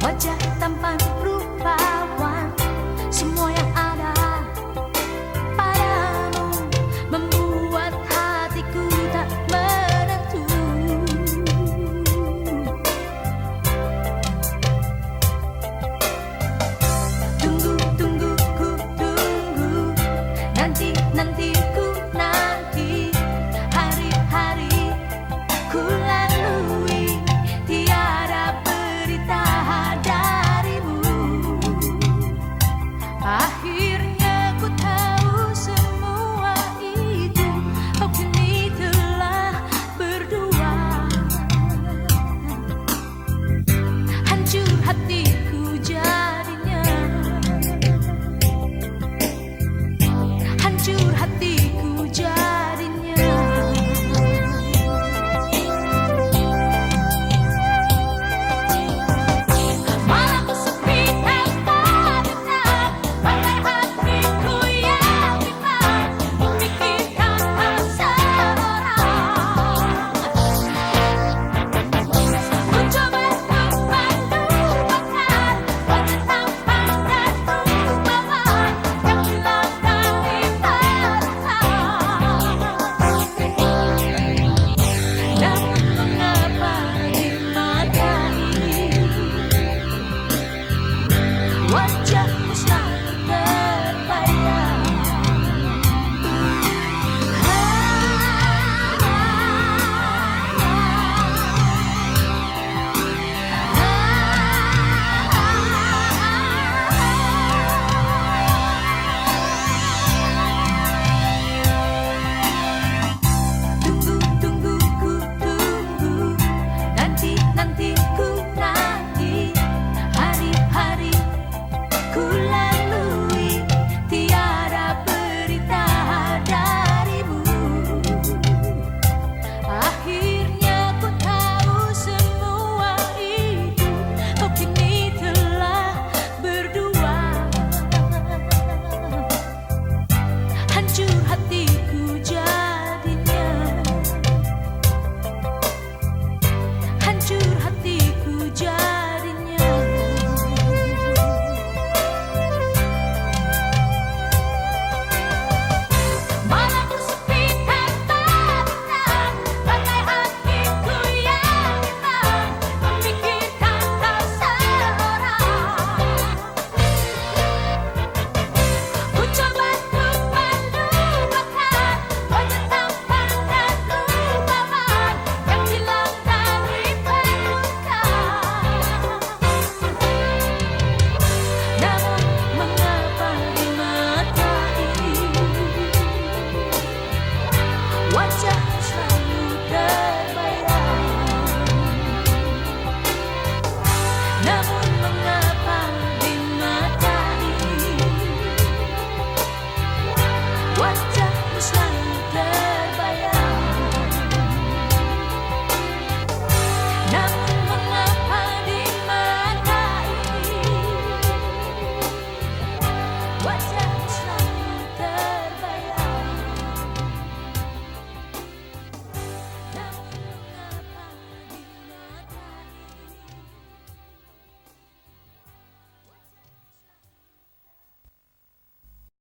What's your